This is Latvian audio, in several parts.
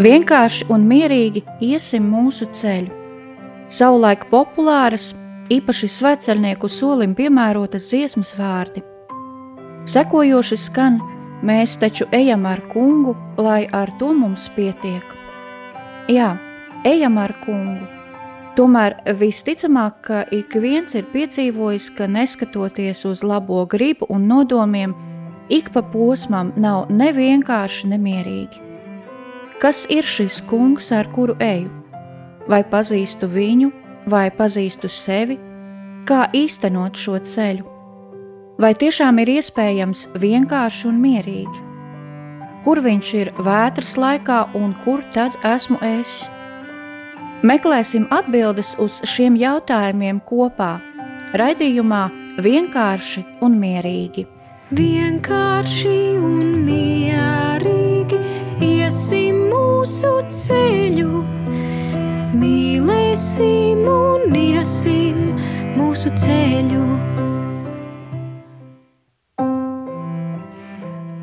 Vienkārši un mierīgi iesim mūsu ceļu. Savulaik populāras, īpaši sveceļnieku solim piemērotas dziesmas vārdi. Sekojoši skan, mēs taču ejam ar kungu, lai ar to mums pietiek. Jā, ejam ar kungu. Tomēr visticamāk, ka ik viens ir piedzīvojis, ka neskatoties uz labo gribu un nodomiem, ik pa posmam nav nevienkārši nemierīgi. Kas ir šis kungs, ar kuru eju? Vai pazīstu viņu, vai pazīstu sevi, kā īstenot šo ceļu? Vai tiešām ir iespējams vienkārši un mierīgi? Kur viņš ir vētras laikā un kur tad esmu es? Meklēsim atbildes uz šiem jautājumiem kopā, raidījumā vienkārši un mierīgi. Vienkārši un mierīgi mūsu ceļu, mīlēsim un iesim mūsu ceļu.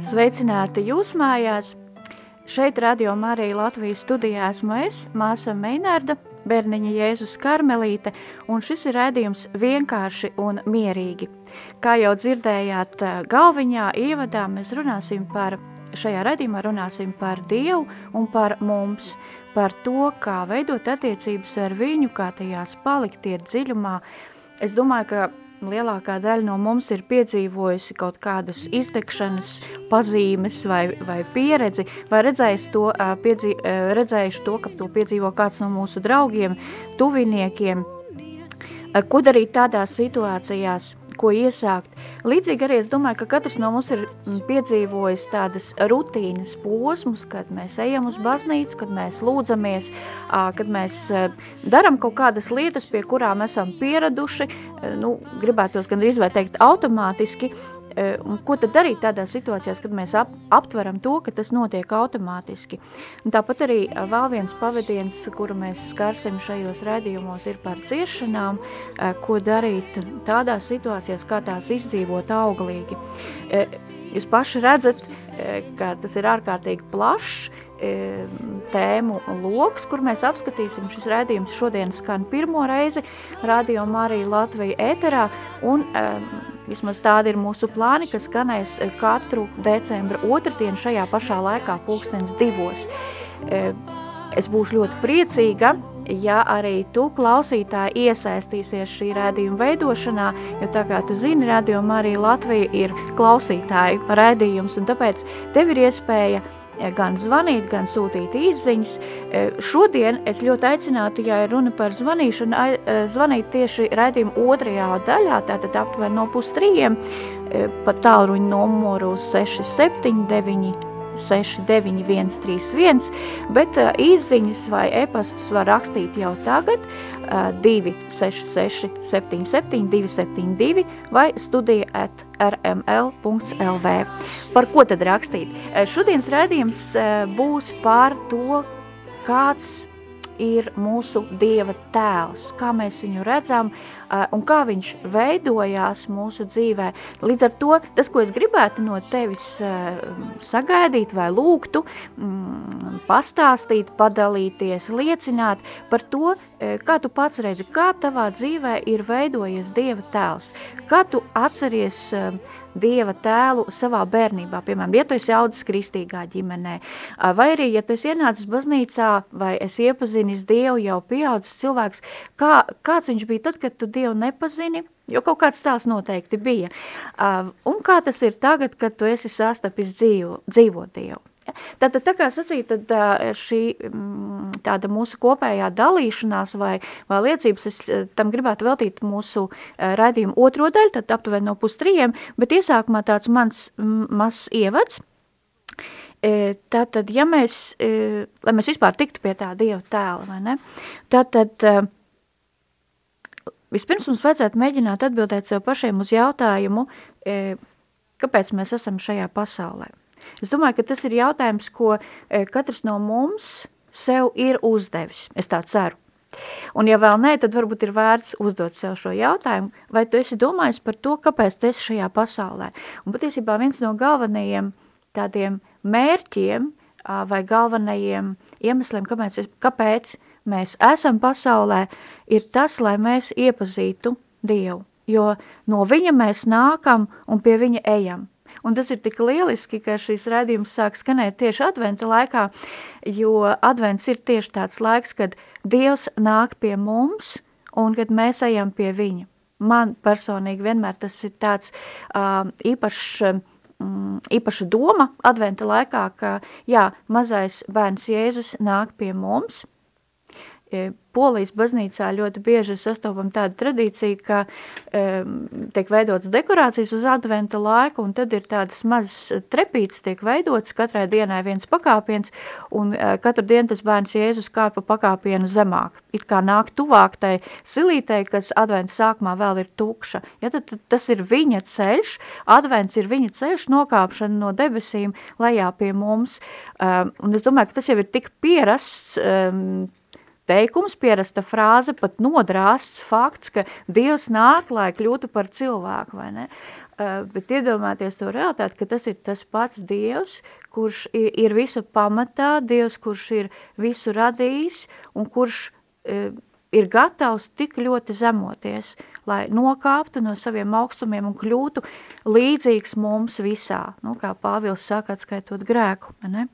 Sveicināti jūs mājās! Šeit radio Marija Latvijas studijā esmu es, māsa Meinārda, bērniņa Jēzus Karmelīte, un šis ir rēdījums vienkārši un mierīgi. Kā jau dzirdējāt galviņā, ievadā mēs runāsim par, šajā rēdījumā runāsim par Dievu un par mums, par to, kā veidot attiecības ar viņu, kā tajās palikt iet dziļumā. Es domāju, ka lielākā daļa no mums ir piedzīvojusi kaut kādas izdegšanas pazīmes vai, vai pieredzi, vai redzējis to, piedzīv, redzējuši to, ka to piedzīvo kāds no mūsu draugiem, tuviniekiem. Ko darīt tādās situācijās, ko iesākt? Līdzīgi arī es domāju, ka katrs no mums ir piedzīvojis tādas rutīnas posmus, kad mēs ejam uz baznīcu, kad mēs lūdzamies, kad mēs daram kaut kādas lietas, pie kurām esam pieraduši, nu, gribētos gan izvērteikt automātiski, Un ko tad darīt tādās situācijās, kad mēs ap, aptveram to, ka tas notiek automātiski? Un tāpat arī vēl viens pavadiens, kuru mēs skarsim šajos redzījumos, ir par ciešanām, ko darīt tādās situācijās, kā tās izdzīvot auglīgi. Jūs paši redzat, ka tas ir ārkārtīgi plašs, tēmu loks, kur mēs apskatīsim. Šis rādījums šodien skan pirmo reizi Radio Marija Latvija ēterā, un vismaz tādi ir mūsu plāni, ka skanēs katru decembra otrdienu šajā pašā laikā pulkstens divos. Es būšu ļoti priecīga, ja arī tu klausītāji iesaistīsies šī rādījuma veidošanā, jo tā kā tu zini, rādījuma arī Latvija ir klausītāju rādījums, un tāpēc tev ir iespēja uh, gan zvanīt, gan sūtīt īziņas. E, šodien es ļoti aicinātu, ja ir runa par zvanīšanu, e, zvanīt tieši raidījuma otrajā daļā, tātad aptuveni no pustrījiem, e, pa tālruņu numuru 679 69131, bet īziņas vai e-pastus var rakstīt jau tagad 266 77 272 vai studija at rml.lv. Par ko tad rakstīt? Šodienas rādījums būs par to, kāds ir mūsu Dieva tēls, kā mēs viņu redzam un kā viņš veidojās mūsu dzīvē. Līdz ar to, tas, ko es gribētu no tevis sagaidīt vai lūgtu, mm, pastāstīt, padalīties, liecināt par to, kā tu pats redzi, kā tavā dzīvē ir veidojies Dieva tēls, kā tu atceries Dieva tēlu savā bērnībā, piemēram, ja tu esi audzis kristīgā ģimenē, vai arī, ja tu esi ienācis baznīcā, vai esi iepazinis Dievu jau pieaudzis cilvēks, kā, kāds viņš bija tad, kad tu Dievu nepazini, jo kaut kāds tās noteikti bija, un kā tas ir tagad, kad tu esi sastapis dzīvo, dzīvo Dievu. Tātad, tā kā sacīt, tad šī mm, tāda mūsu kopējā dalīšanās vai, vai liecības, es tam gribētu veltīt mūsu raidījumu otro daļu, tad aptuveni no pustrījiem, bet iesākumā tāds mans mazs ievads, Tātad, ja mēs, lai mēs vispār tiktu pie tā Dieva tēla, vai ne, tātad vispirms mums vajadzētu mēģināt atbildēt sev pašiem uz jautājumu, kāpēc mēs esam šajā pasaulē. Es domāju, ka tas ir jautājums, ko eh, katrs no mums sev ir uzdevis. Es tā ceru. Un ja vēl nē, tad varbūt ir vērts uzdot sev šo jautājumu, vai tu esi domājis par to, kāpēc tu esi šajā pasaulē. Un patiesībā viens no galvenajiem tādiem mērķiem vai galvenajiem iemesliem, kāpēc, kāpēc mēs esam pasaulē, ir tas, lai mēs iepazītu Dievu, jo no viņa mēs nākam un pie viņa ejam. Un tas ir tik lieliski, ka šīs redzījums sāk skanēt tieši adventa laikā, jo advents ir tieši tāds laiks, kad Dievs nāk pie mums un kad mēs ejam pie viņa. Man personīgi vienmēr tas ir tāds uh, īpašs mm, īpaša doma adventa laikā, ka jā, mazais bērns Jēzus nāk pie mums – Polijas baznīcā ļoti bieži sastopam tādu tradīciju, ka um, tiek veidotas dekorācijas uz adventa laiku, un tad ir tādas mazas trepītes tiek veidotas, katrai dienai viens pakāpiens, un uh, katru dienu tas bērns Jēzus kāp pa pakāpienu zemāk. It kā nāk tuvāk tai silītei, kas adventa sākumā vēl ir tukša. Ja, tad, tad tas ir viņa ceļš, advents ir viņa ceļš, nokāpšana no debesīm lejā pie mums, um, un es domāju, ka tas jau ir tik pierasts um, teikums, pierasta frāze, pat nodrāsts fakts, ka Dievs nāk, lai kļūtu par cilvēku, vai ne? Uh, bet iedomāties to realitāti, ka tas ir tas pats Dievs, kurš ir, visu pamatā, Dievs, kurš ir visu radījis un kurš uh, ir gatavs tik ļoti zemoties, lai nokāptu no saviem augstumiem un kļūtu līdzīgs mums visā, nu, kā Pāvils saka, atskaitot grēku. Ne?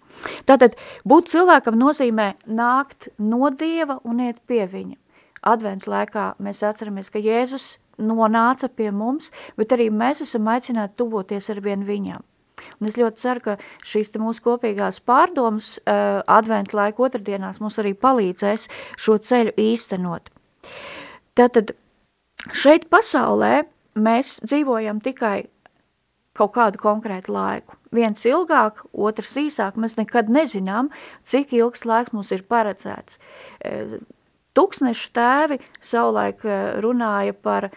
Tātad būt cilvēkam nozīmē nākt no Dieva un iet pie viņa. Advents laikā mēs atceramies, ka Jēzus nonāca pie mums, bet arī mēs esam aicināti tuvoties ar vien viņam. Un es ļoti ceru, ka šīs mūsu kopīgās pārdomas uh, adventu laika otrdienās mums arī palīdzēs šo ceļu īstenot. Tātad šeit pasaulē mēs dzīvojam tikai kaut kādu konkrētu laiku. Viens ilgāk, otrs īsāk, mēs nekad nezinām, cik ilgs laiks mums ir paredzēts. Uh, Tuksnešu tēvi savulaik runāja par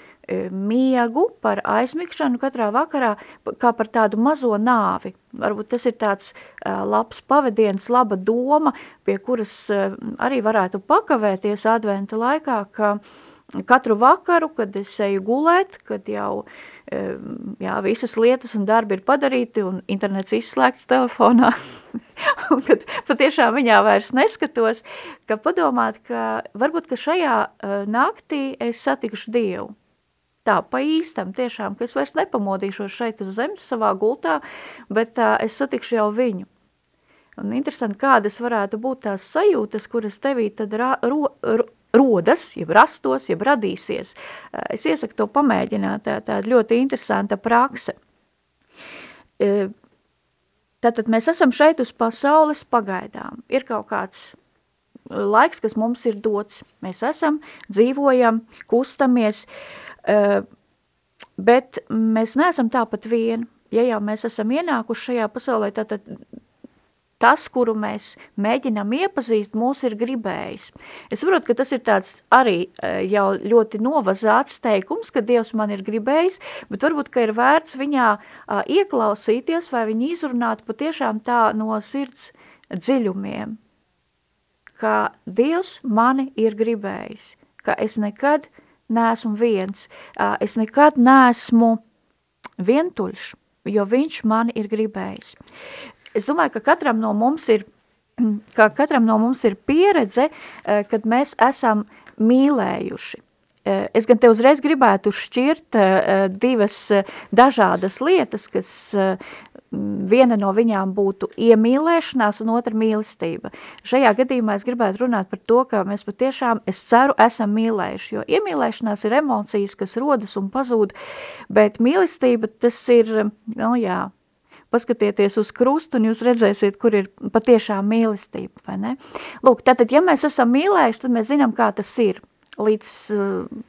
miegu, par aizmigšanu katrā vakarā, kā par tādu mazo nāvi. Varbūt tas ir tāds uh, labs pavadiens, laba doma, pie kuras uh, arī varētu pakavēties adventa laikā, ka katru vakaru, kad es eju gulēt, kad jau jā, visas lietas un darbi ir padarīti un internets izslēgts telefonā, un kad patiešām viņā vairs neskatos, ka padomāt, ka varbūt, ka šajā naktī es satikšu Dievu tā pa īstam tiešām, ka es vairs nepamodīšos šeit uz zemes savā gultā, bet uh, es satikšu jau viņu. Un interesanti, kādas varētu būt tās sajūtas, kuras tevī tad ra, ro, ro, rodas, jeb rastos, jeb radīsies. Es iesaku to pamēģināt, tā, tā ļoti interesanta prakse. Tātad mēs esam šeit uz pasaules pagaidām. Ir kaut kāds laiks, kas mums ir dots. Mēs esam, dzīvojam, kustamies, uh, bet mēs neesam tāpat vien. Ja jau mēs esam ienākuši šajā pasaulē, tad tas, kuru mēs mēģinām iepazīst, mūs ir gribējis. Es saprotu, ka tas ir tāds arī eh, jau ļoti novazāts teikums, ka Dievs man ir gribējis, bet varbūt, ka ir vērts viņā ieklausīties vai viņu izrunāt patiešām tā no sirds dziļumiem, ka Dievs mani ir gribējis, ka es nekad neesmu neesmu viens. Es nekad neesmu vientuļš, jo viņš mani ir gribējis. Es domāju, ka katram no mums ir, ka katram no mums ir pieredze, kad mēs esam mīlējuši. Es gan te uzreiz gribētu šķirt divas dažādas lietas, kas viena no viņām būtu iemīlēšanās un otra mīlestība. Šajā gadījumā es gribētu runāt par to, ka mēs patiešām, es ceru, esam mīlējuši, jo iemīlēšanās ir emocijas, kas rodas un pazūd, bet mīlestība tas ir, nu jā, paskatieties uz krustu un jūs redzēsiet, kur ir patiešām mīlestība, vai ne? Lūk, tātad, ja mēs esam mīlējuši, tad mēs zinām, kā tas ir. Līdz uh,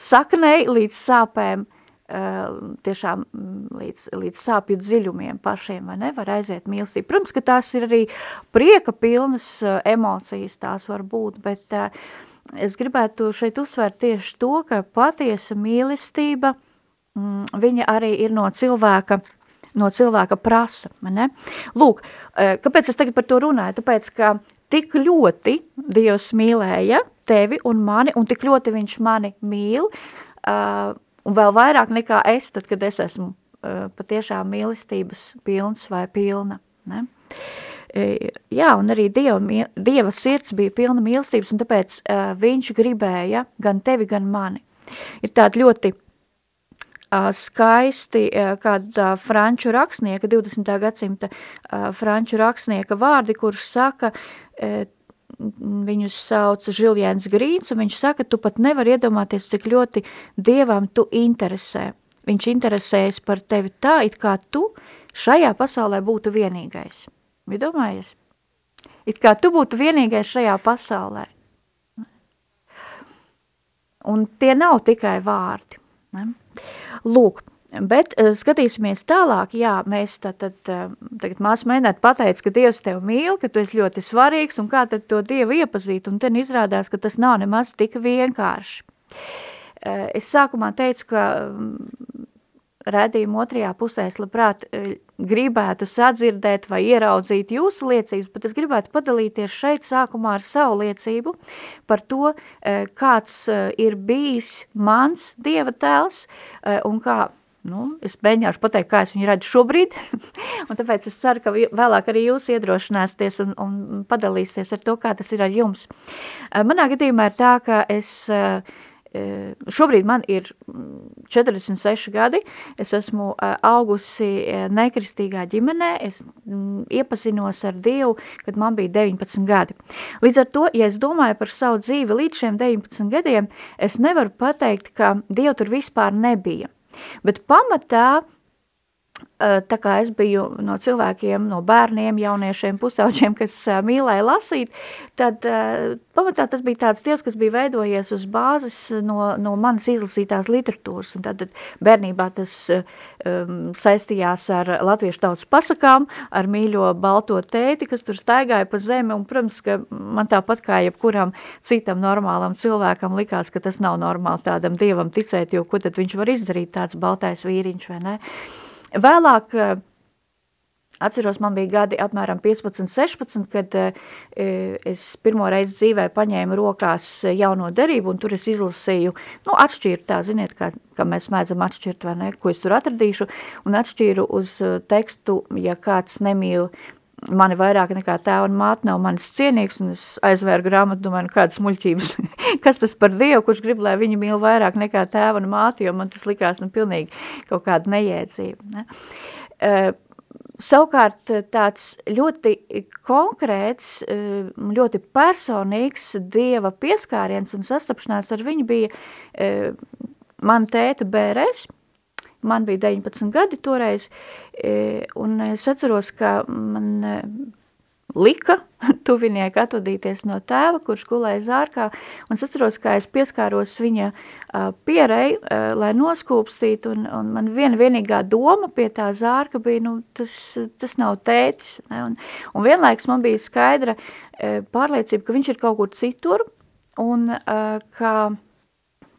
saknei, līdz sāpēm, tiešām mm, līdz, līdz sāpju dziļumiem pašiem, vai ne, var aiziet mīlestība. Protams, ka tās ir arī prieka pilnas emocijas, tās var būt, bet es gribētu šeit uzsvērt tieši to, ka patiesa mīlestība, mm, viņa arī ir no cilvēka, no cilvēka prasa, ne? Lūk, kāpēc es tagad par to runāju? Tāpēc, ka tik ļoti Dievs mīlēja tevi un mani, un tik ļoti viņš mani mīl, uh, un vēl vairāk nekā es, tad, kad es esmu uh, patiešām mīlestības pilns vai pilna. Ne? jā, un arī Dieva, Dieva sirds bija pilna mīlestības, un tāpēc uh, viņš gribēja gan tevi, gan mani. Ir tādi ļoti uh, skaisti uh, kāda franču rakstnieka, 20. gadsimta uh, franču rakstnieka vārdi, kurš saka, uh, viņus sauc Žiljēns Grīns, un viņš saka, tu pat nevar iedomāties, cik ļoti Dievam tu interesē. Viņš interesējas par tevi tā, it kā tu šajā pasaulē būtu vienīgais. Vai domājies? It kā tu būtu vienīgais šajā pasaulē. Un tie nav tikai vārdi. Ne? Lūk, bet uh, skatīsimies tālāk, jā, mēs tad, tad uh, tagad māsa mēnēt pateic, ka Dievs tev mīl, ka tu esi ļoti svarīgs, un kā tad to Dievu iepazīt, un ten izrādās, ka tas nav nemaz tik vienkārši. Uh, es sākumā teicu, ka um, redzījuma otrajā pusē es labprāt gribētu sadzirdēt vai ieraudzīt jūsu liecības, bet es gribētu padalīties šeit sākumā ar savu liecību par to, kāds ir bijis mans Dieva tēls un kā Nu, es mēģināšu pateikt, kā es viņu redzu šobrīd, un tāpēc es ceru, ka vēlāk arī jūs iedrošināsieties un, un padalīsieties ar to, kā tas ir ar jums. Manā gadījumā ir tā, ka es uh, šobrīd man ir 46 mm, gadi, es esmu augusi nekristīgā ģimenē, es mm, iepazinos ar Dievu, kad man bija 19 gadi. Līdz ar to, ja es domāju par savu dzīvi līdz šiem 19 gadiem, es nevaru pateikt, ka Dievu tur vispār nebija. Bet pamatā Eh, tā kā es biju no cilvēkiem, no bērniem, jauniešiem, pusauģiem, kas mīlēja lasīt, tad pamatā tas bija tāds dievs, kas bija veidojies uz bāzes no, no manas izlasītās literatūras. Un tad, tad bērnībā tas um, saistījās ar latviešu tautas pasakām, ar mīļo balto tēti, kas tur staigāja pa zemi, un, protams, ka man tāpat kā jebkuram citam normālam cilvēkam likās, ka tas nav normāli tādam dievam ticēt, jo ko tad viņš var izdarīt tāds baltais vīriņš, vai ne? Vēlāk, eh, atceros, man bija gadi apmēram 15, 16, kad eh, es pirmo reizi dzīvē paņēmu rokās jauno derību, un tur es izlasīju, nu, atšķīru tā, ziniet, kā, kā mēs mēdzam atšķirt, vai ne, ko es tur atradīšu, un atšķīru uz eh, tekstu, ja kāds nemīl mani vairāk nekā tēva un māte nav manis cienīgs, un es aizvēru grāmatu, domāju, nu kādas muļķības, kas tas par Dievu, kurš grib, lai viņu mīl vairāk nekā tēva un māte, jo man tas likās, nu, pilnīgi kaut kāda nejēdzība. Ne? Uh, Savukārt tāds ļoti konkrēts, ļoti personīgs Dieva pieskāriens un sastapšanās ar viņu bija man tēta BRS, man bija 19 gadi toreiz, e, un es atceros, ka man e, lika tuvinieki atvadīties no tēva, kurš gulēja zārkā, un es atceros, kā es pieskāros viņa pierei, lai noskūpstītu, un, un man viena vienīgā doma pie tā zārka bija, nu, tas, tas nav tētis, ne? Un, un vienlaiks man bija skaidra pārliecība, ka viņš ir kaut kur citur, un ka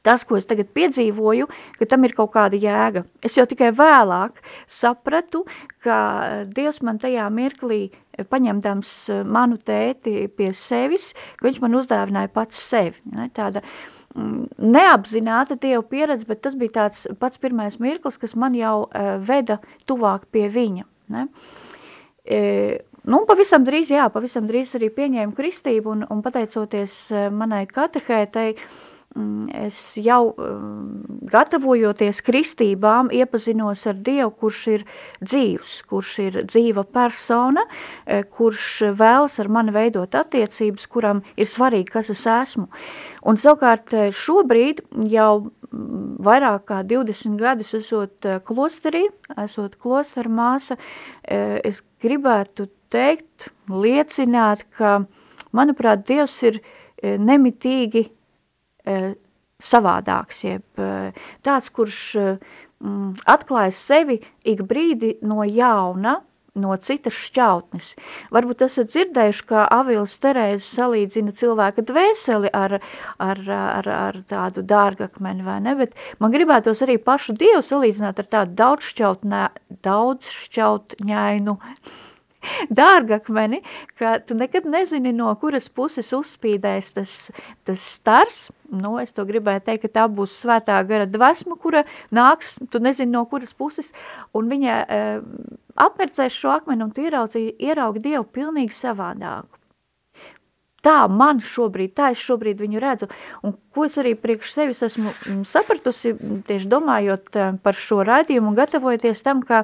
tas, ko es tagad piedzīvoju, ka tam ir kaut kāda jēga. Es jau tikai vēlāk sapratu, ka Dievs man tajā mirklī paņemdams manu tēti pie sevis, ka viņš man uzdāvināja pats sevi. Ne? Tāda mm, neapzināta Dieva pieredze, bet tas bija tāds pats pirmais mirklis, kas man jau veda tuvāk pie viņa. Ne? E, Nu, pavisam drīz, jā, pavisam drīz arī pieņēmu kristību un, un pateicoties manai katehētai, uh, es jau mm, gatavojoties kristībām iepazinos ar Dievu, kurš ir dzīvs, kurš ir dzīva persona, eh, kurš vēlas ar mani veidot attiecības, kuram ir svarīgi, kas es esmu. Un savukārt eh, šobrīd jau mm, vairāk kā 20 gadus esot eh, klosterī, esot klostera māsa, es gribētu teikt, liecināt, ka, manuprāt, Dievs ir nemitīgi savādāks, jeb eh, tāds, kurš mm, atklājas sevi ik brīdi no jauna, no citas šķautnes. Varbūt esat dzirdējuši, kā Avils Terēze salīdzina cilvēka dvēseli ar, ar, ar, ar tādu dārgakmeni, vai ne? Bet man gribētos arī pašu Dievu salīdzināt ar tādu daudz šķautnē, daudz šķautņainu dārgakmeni, ka tu nekad nezini, no kuras puses uzspīdēs tas, tas stars. Nu, es to gribēju teikt, ka tā būs svētā gara dvesma, kura nāks, tu nezini, no kuras puses, un viņa e, apmercēs šo akmeni un tu ieraugi, ieraugi Dievu pilnīgi savādāku. Tā man šobrīd, tā es šobrīd viņu redzu, un ko es arī priekš sevis esmu mm, sapratusi, tieši domājot e, par šo raidījumu un gatavojoties tam, ka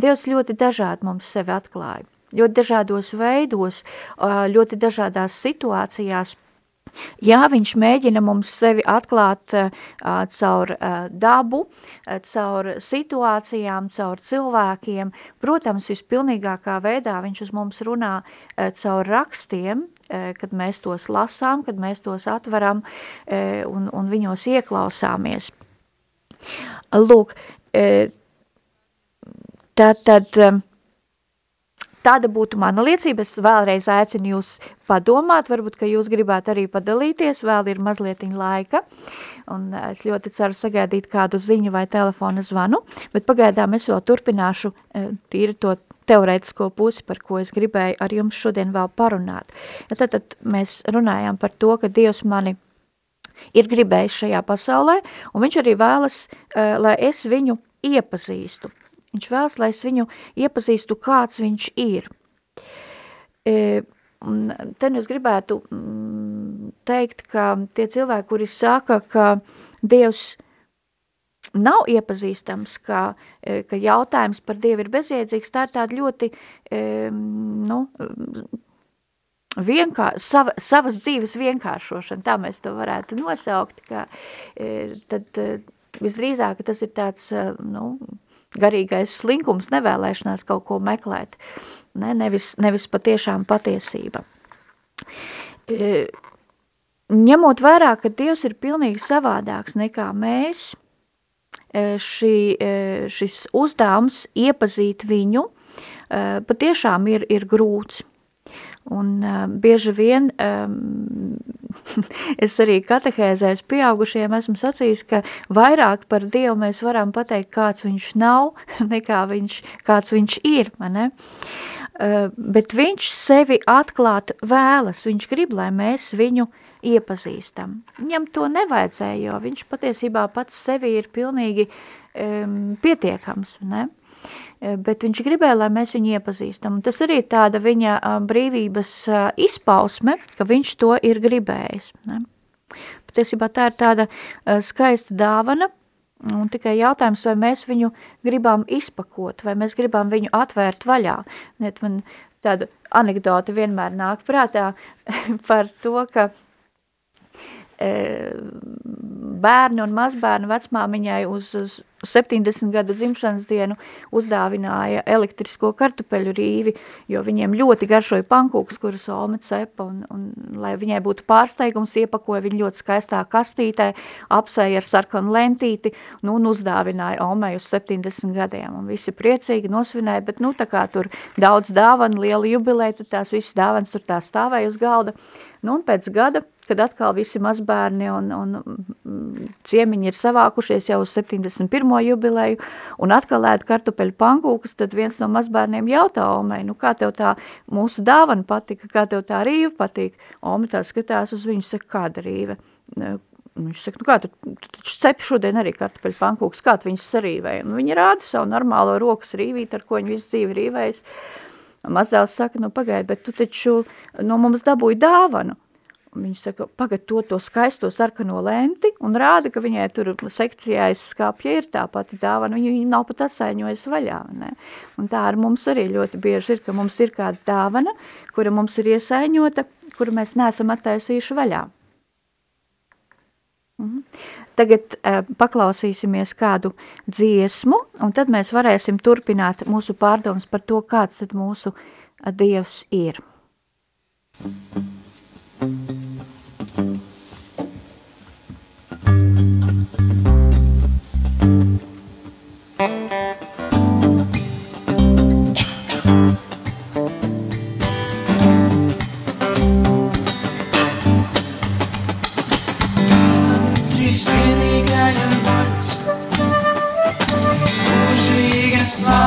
Dievs ļoti dažādi mums sevi atklāja ļoti dažādos veidos, ļoti dažādās situācijās. Jā, viņš mēģina mums sevi atklāt uh, caur uh, dabu, uh, caur situācijām, caur cilvēkiem. Protams, vispilnīgākā veidā viņš uz mums runā uh, caur rakstiem, uh, kad mēs tos lasām, kad mēs tos atveram uh, un, un viņos ieklausāmies. Lūk, uh, tad, tad uh, Tāda būtu mana liecība. Es vēlreiz aicinu jūs padomāt, varbūt, ka jūs gribētu arī padalīties, vēl ir mazliet laika, un es ļoti ceru sagaidīt kādu ziņu vai telefona zvanu, bet pagaidām es vēl turpināšu e, tīri to teorētisko pusi, par ko es gribēju ar jums šodien vēl parunāt. Ja tad, tad mēs runājām par to, ka Dievs mani ir gribējis šajā pasaulē, un viņš arī vēlas, e, lai es viņu iepazīstu. Viņš vēlas, lai es viņu iepazīstu, kāds viņš ir. E, un te nu es gribētu mm, teikt, ka tie cilvēki, kuri saka, ka Dievs nav iepazīstams, ka, e, ka jautājums par Dievu ir bezjēdzīgs, tā ir tāda ļoti, e, nu, vienkār, sava, savas dzīves vienkāršošana, tā mēs to varētu nosaukt, ka tad visdrīzāk tas ir tāds, nu, garīgais slinkums, nevēlēšanās kaut ko meklēt, ne, nevis, nevis patiešām patiesība. E, ņemot vērā, ka Dievs ir pilnīgi savādāks nekā mēs, e, šī, e, šis uzdevums iepazīt viņu e, patiešām ir, ir grūts. Un uh, bieži vien um, es arī katehēzēs pieaugušiem esmu sacījis, ka vairāk par Dievu mēs varam pateikt, kāds viņš nav, nekā viņš, kāds viņš ir, ne? Uh, bet viņš sevi atklāt vēlas, viņš grib, lai mēs viņu iepazīstam. Viņam to nevajadzēja, jo viņš patiesībā pats sevi ir pilnīgi um, pietiekams, ne? Eh, bet viņš gribēja, lai mēs viņu iepazīstam. Un tas arī ir tāda viņa brīvības izpausme, ka viņš to ir gribējis. Ne? Patiesībā tā ir tāda skaista dāvana, un tikai jautājums, vai mēs viņu gribam izpakot, vai mēs gribam viņu atvērt vaļā. Net man tāda anekdota vienmēr nāk prātā par to, ka bērni un mazbērni vecmāmiņai uz, uz 70 gadu dzimšanas dienu uzdāvināja elektrisko kartupeļu rīvi, jo viņiem ļoti garšoja pankūks, kuras Olme cepa, un, un lai viņai būtu pārsteigums, iepakoja viņu ļoti skaistā kastītē, apsēja ar sarkanu lentīti, nu, un uzdāvināja Olmei uz 70 gadiem, un visi priecīgi nosvinēja, bet, nu, tā kā tur daudz dāvana, liela jubileja, tad tās visas dāvanas tur tā stāvēja uz galda, nu, un pēc gada kad atkal visi mazbērni un, un mm, ciemiņi ir savākušies jau uz 71. jubileju un atkal ēd kartupeļu pankūkus, tad viens no mazbērniem jautā Omei, nu kā tev tā mūsu dāvana patika, kā tev tā rīva patīk? Ome tā skatās uz viņu, saka, kāda rīve? Viņš saka, nu kā, tu, tu taču cepi šodien arī kartupeļu pankūkus, kā tu viņus sarīvēja? Nu, viņi rāda savu normālo rokas rīvīt, ar ko viņi visu dzīvi rīvējas. Mazdēls saka, nu pagaidi, bet tu taču no mums dabūji dāvanu. Viņš saka, pagad to, to skaisto sarkano lenti un rāda, ka viņai tur sekcijā aiz skāpja ir tā pati dāvana, viņu, viņu nav pat atsaiņojis vaļā. Ne? Un tā ar mums arī ļoti bieži ir, ka mums ir kāda dāvana, kura mums ir iesaiņota, kuru mēs neesam attaisījuši vaļā. Mhm. Tagad uh, paklausīsimies kādu dziesmu, un tad mēs varēsim turpināt mūsu pārdomas par to, kāds tad mūsu Dievs ir. Thank you. Trīs vienīgajam vārds, mūžīgas vārds.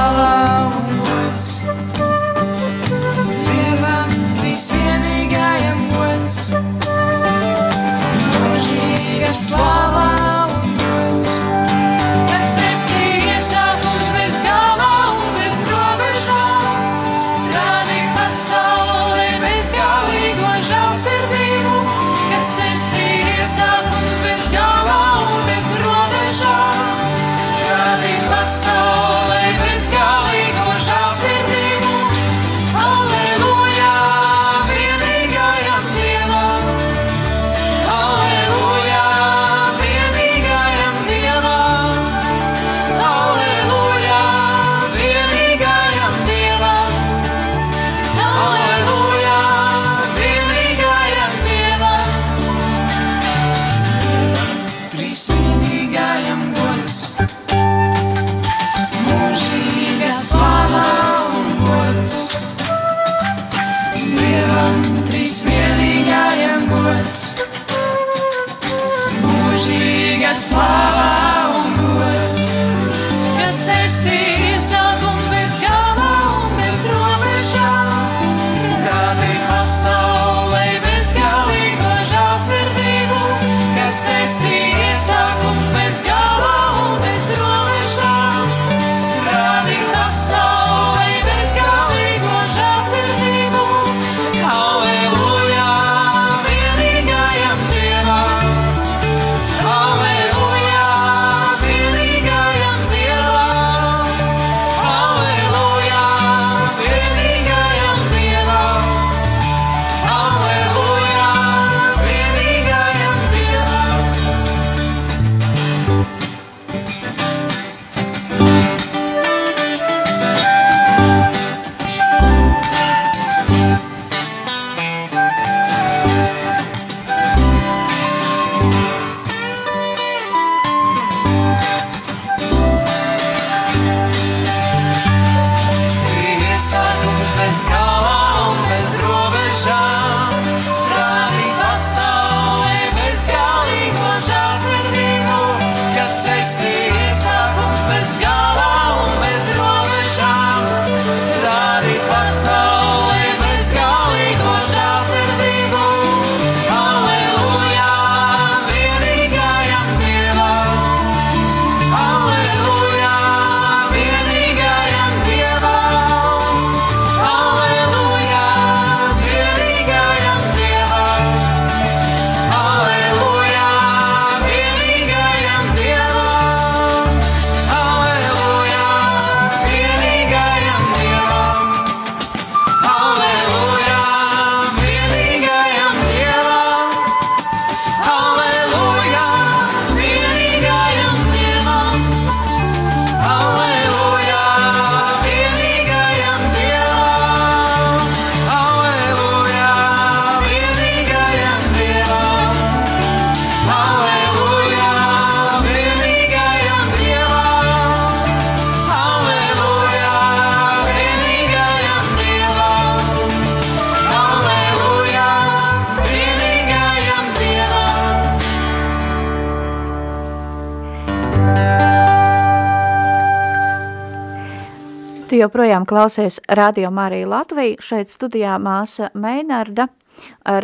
Tu joprojām klausies Radio Marija Latvija, šeit studijā māsa Meinarda,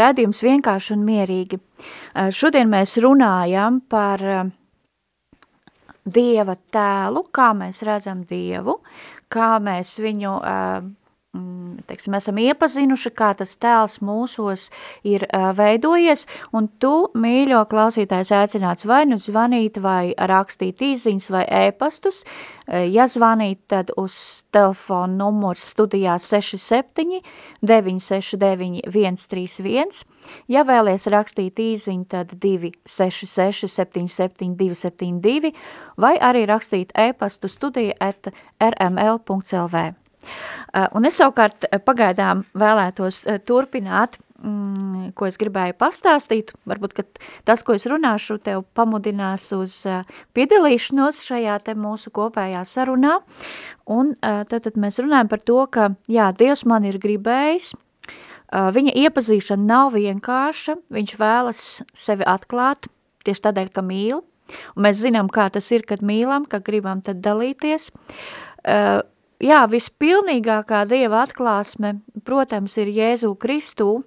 radījums vienkārši un mierīgi. Šodien mēs runājam par Dieva tēlu, kā mēs redzam Dievu, kā mēs viņu teiksim, esam iepazinuši, kā tas tēls mūsos ir uh, veidojies, un tu, mīļo klausītājs, aicināts vai nu zvanīt, vai rakstīt īziņas vai ēpastus. Uh, ja zvanīt, tad uz telefonu numurs studijā 67 969 131. Ja vēlies rakstīt īziņu, tad 266 77 272, vai arī rakstīt ēpastu studija at rml.lv. Eh, un es savukārt eh, pagaidām vēlētos eh, turpināt, mm, ko es gribēju pastāstīt. Varbūt, ka tas, ko es runāšu, tev pamudinās uz piedalīšanos šajā te mūsu kopējā sarunā. Un tad, tad mēs runājam par to, ka jā, Dievs man ir gribējis, viņa iepazīšana nav vienkārša, viņš vēlas sevi atklāt tieši tādēļ, ka mīl, un mēs zinām, kā tas ir, kad mīlam, ka gribam tad dalīties. Uh, jā, vispilnīgākā Dieva atklāsme, protams, ir Jēzu Kristū.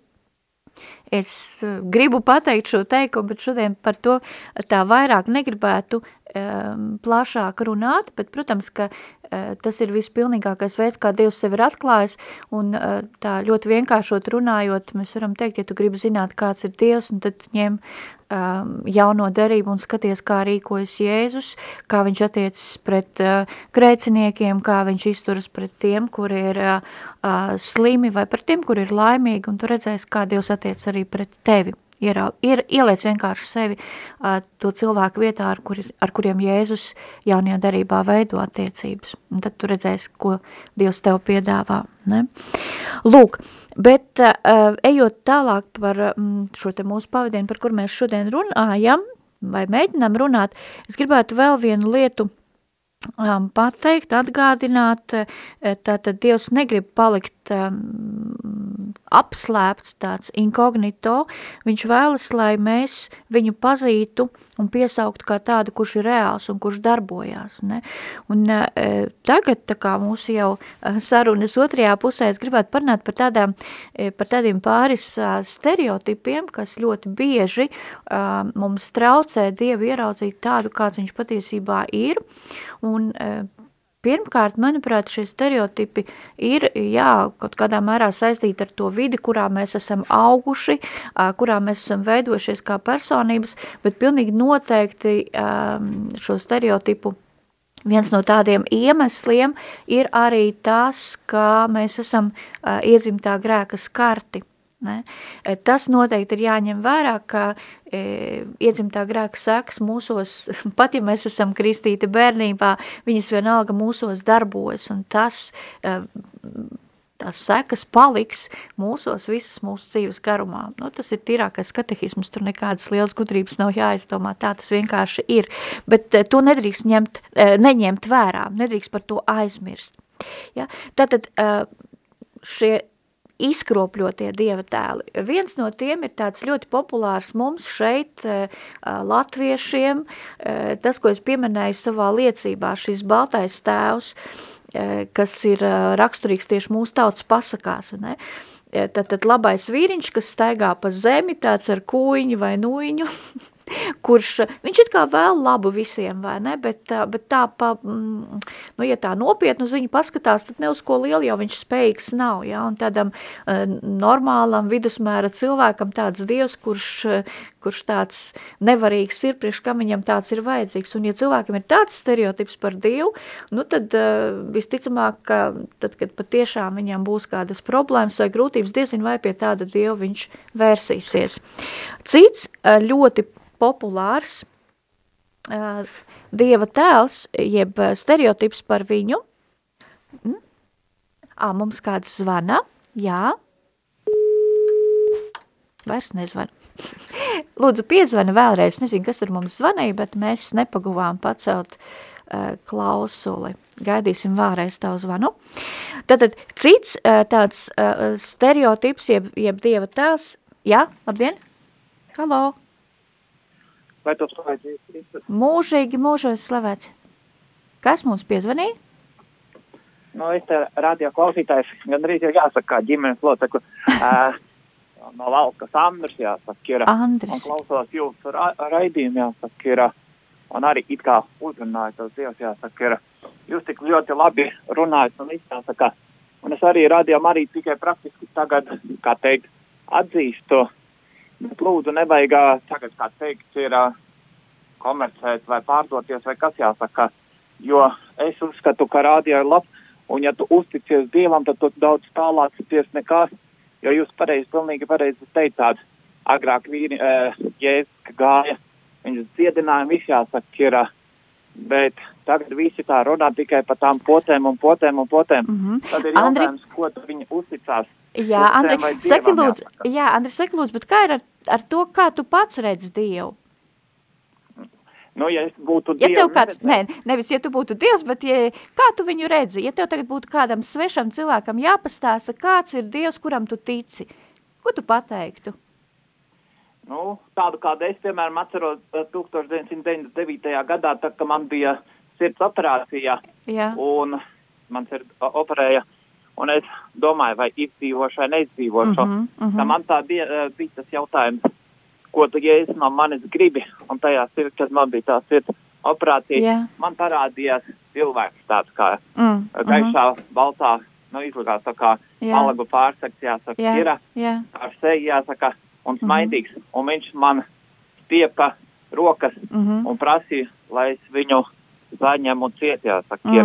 Es eh, gribu pateikt šo teikumu, bet šodien par to tā vairāk negribētu um, plašāk runāt, bet, protams, ka uh, tas ir vispilnīgākais veids, kā Dievs sevi ir atklājis, un uh, tā ļoti vienkāršot runājot, mēs varam teikt, ja tu gribi zināt, kāds ir Dievs, un tad ņem um, jauno derību un skaties, kā rīkojas Jēzus, kā viņš attiecas pret uh, grēciniekiem, kā viņš izturas pret tiem, kuri ir uh, uh, slimi vai pret tiem, kuri ir laimīgi, un tu redzēsi, kā Dievs attiec arī pret tevi. Ir, ir ieliec vienkārši sevi uh, to cilvēku vietā, ar, kur, ar kuriem Jēzus jaunajā darībā veido attiecības. Un tad tu redzēsi, ko Dievs tev piedāvā. Ne? Lūk, Bet uh, ejot tālāk par um, šo te mūsu pavadienu, par kur mēs šodien runājam, vai mēģinām runāt, es gribētu vēl vienu lietu um, pateikt, atgādināt, tātad Dievs negrib palikt um, apslēpts tāds inkognito, viņš vēlas, lai mēs viņu pazītu un piesauktu kā tādu, kurš ir reāls un kurš darbojās. Ne? Un e, tagad, tā kā mūsu jau sarunas otrajā pusē, es gribētu parunāt par, tādām, par tādiem pāris stereotipiem, kas ļoti bieži uh, mums traucē Dievu ieraudzīt tādu, kāds viņš patiesībā ir, Un e, Pirmkārt, manuprāt, šie stereotipi ir, jā, kaut kādā mērā saistīti ar to vidi, kurā mēs esam auguši, kurā mēs esam veidojušies kā personības, bet pilnīgi noteikti šo stereotipu Viens no tādiem iemesliem ir arī tas, ka mēs esam iedzimtā grēka skarti. Ne? Tas noteikti ir jāņem vērā, ka e, iedzimtā grēka sekas mūsos, pat ja mēs esam kristīti bērnībā, viņas vienalga mūsos darbojas, un tas, e, tās sekas paliks mūsos visas mūsu dzīves garumā. Nu, tas ir tīrākais katehisms, tur nekādas lielas gudrības nav jāizdomā, tā tas vienkārši ir, bet e, to nedrīkst ņemt, e, neņemt vērā, nedrīkst par to aizmirst. Ja? Tātad e, šie izkropļotie dieva tēli. Viens no tiem ir tāds ļoti populārs mums šeit, eh, latviešiem, eh, tas, ko es pieminēju savā liecībā, šis baltais tēvs, eh, kas ir raksturīgs tieši mūsu tautas pasakās, ne? Tad, tad labais vīriņš, kas staigā pa zemi, tāds ar kūiņu vai nuiņu, kurš, viņš it kā vēl labu visiem, vai ne, bet, bet tā, pa, mm, nu, ja tā nopietnu ziņu paskatās, tad ne uz ko lielu jau viņš spējīgs nav, ja, un tādam normālam vidusmēra cilvēkam tāds dievs, kurš, kurš tāds nevarīgs ir, priekš kam viņam tāds ir vajadzīgs, un ja cilvēkam ir tāds stereotips par dievu, nu tad visticamāk, ka tad, kad patiešām viņam būs kādas problēmas vai grūtības, diezin vai pie tāda dieva viņš vērsīsies. Cits ļoti populārs uh, dieva tēls, jeb stereotips par viņu. Mm? Ā, mums kāds zvana, jā. Vairs nezvana. Lūdzu, piezvana vēlreiz, nezinu, kas tur mums zvanīja, bet mēs nepaguvām pacelt uh, klausuli. Gaidīsim vēlreiz tavu zvanu. Tātad cits uh, tāds uh, stereotips, jeb, jeb dieva tēls, jā, labdien, halo, Lai to slavēts Kristus. Mūžīgi, mūžos slavēts. Kas mums piezvanīja? nu, es te radio klausītājs gandrīz jau jāsaka, kā ģimenes locekli. Uh, no valkas Andrs, jāsaka, ir. Andris. Un klausos jūsu ra raidījumu, jāsaka, ir. Un arī it kā uzrunāju tos Dievs, jāsaka, ir. Jūs tik ļoti labi runājat un viss jāsaka. Un es arī radījām arī tikai praktiski tagad, kā teikt, atzīstu. Bet lūdzu, nevajag tagad, kā teikt, ir komercēt vai pārdoties vai kas jāsaka. Jo es uzskatu, ka rādījā ir labs. Un ja tu uzticies Dievam, tad tu daudz tālāk ties nekās Jo jūs pareizi, pilnīgi pareizi teicāt, agrāk vīri, uh, jēzus gāja, viņas dziedināja, viss jāsaka, ir, bet tagad visi tā runā tikai par tām potēm un potēm un potēm. Mm -hmm. Tad ir Andri... jautājums, ko tu viņi uzticās. Jā, Andri, saki lūdzu, jā, Andri, saki lūdzu, bet kā ir ar, ar to, kā tu pats redzi Dievu? Nu, ja es būtu ja tev kāds, nē, nevis, ja tu būtu Dievs, bet ja, kā tu viņu redzi? Ja tev tagad būtu kādam svešam cilvēkam jāpastāsta, kāds ir Dievs, kuram tu tici, ko tu pateiktu? Nu, tādu kādu es, piemēram, atceros 1999. Eh, gadā, tā, ka man bija sirds operācija, Jā. un man sirds operēja, un es domāju, vai izdzīvošu vai neizdzīvošu. Uh -huh, uh -huh. Tā man tā bija, eh, bija tas jautājums, ko tu jēzus no manis gribi, un tajā sirds, kad man bija tā sirds operācija, yeah. man parādījās cilvēks tāds kā mm, gaišā, uh -huh. baltā, nu, izlikās tā kā yeah. malagu pārsaks, jāsaka, yeah. ir, yeah. ar seju, jāsaka, un smaidīgs, mm -hmm. un viņš man stiepa rokas mm -hmm. un prasīja, lai es viņu saņemu un ciet, jāsaka, ir.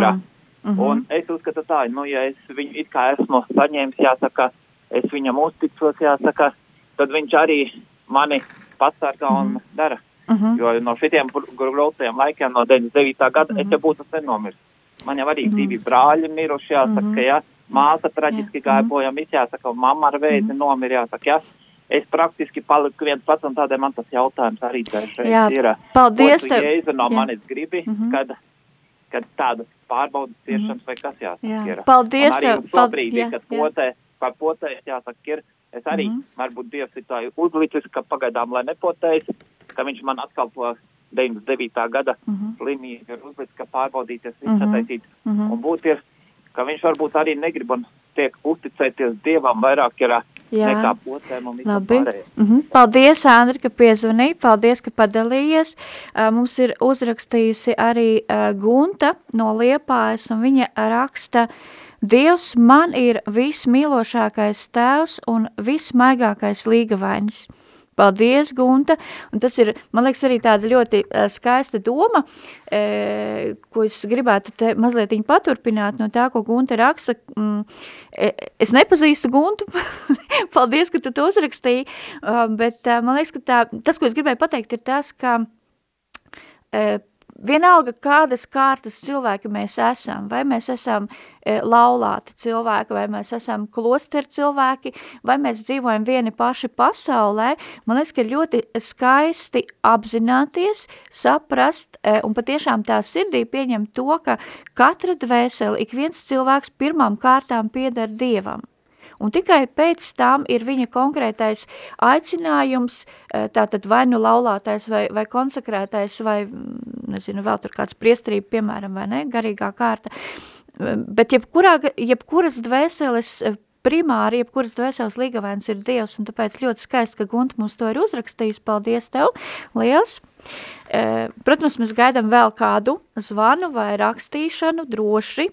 Mm -hmm. Un es uzskatu tā, nu, ja es viņu it kā esmu saņēmis, jāsaka, es viņam uzticos, jāsaka, tad viņš arī mani pasargā un mm -hmm. dara. Uh -huh. Jo no šitiem grūtajiem laikiem, no 99. gada, uh -huh. es jau būtu sen nomiris. Man jau arī uh -huh. divi brāļi miruši, jāsaka, uh -huh. ja māsa traģiski -huh. gāja bojā, jāsaka, mamma ar vēzi -huh. nomira, jāsaka, ja. Es praktiski paliku viens pats, un tādēļ man tas jautājums arī jā, ir. Paldies tev! Jēzu no jā. manis gribi, uh -huh. kad, kad tādas pārbaudas ciešanas uh -huh. vai kas jāsaka jā. ir. Paldies tev! Šobrīd, jā, kad potē, kā potē, jāsaka, ir Es arī, mm -hmm. varbūt Dievs ir tā uzlicis, ka pagaidām, lai nepotējas, ka viņš man atkal to 99. gada mm -hmm. slimību ir uzlicis, ka pārbaudīties, viss mm -hmm. sataisīts. Mm -hmm. Un būt ir, ka viņš varbūt arī negrib un tiek uzticēties Dievam vairāk ir Jā. nekā potēm un visam pārējiem. Mm -hmm. Paldies, Andri, ka piezvanīji, paldies, ka padalījies. Uh, mums ir uzrakstījusi arī uh, Gunta no Liepājas, un viņa raksta, Dievs man ir vismīlošākais tēvs un vismaigākais līgavainis. Paldies, Gunta, un tas ir, man liekas, arī tāda ļoti uh, skaista doma, e, ko es gribētu te mazliet paturpināt no tā, ko Gunta raksta. Mm, es nepazīstu Guntu, paldies, ka tu to uzrakstīji, uh, bet uh, man liekas, ka tā, tas, ko es gribēju pateikt, ir tas, ka vienalga, kādas kārtas cilvēki mēs esam, vai mēs esam e, laulāti cilvēki, vai mēs esam klosteri cilvēki, vai mēs dzīvojam vieni paši pasaulē, man liekas, ka ļoti skaisti apzināties, saprast e, un patiešām tā sirdī pieņemt to, ka katra dvēseli, ik viens cilvēks pirmām kārtām pieder Dievam un tikai pēc tam ir viņa konkrētais aicinājums, e, tātad vai nu laulātais vai, vai konsekrētais vai, mm, nezinu, vēl tur kāds priestrība, piemēram, vai ne, garīgā kārta, e, bet jebkurā, jebkuras dvēseles e, primāri, jebkuras dvēseles līgavēns ir Dievs, un tāpēc ļoti skaisti, ka Gunta mums to ir uzrakstījis, paldies tev, liels! Protams, mēs gaidām vēl kādu zvanu vai rakstīšanu, droši,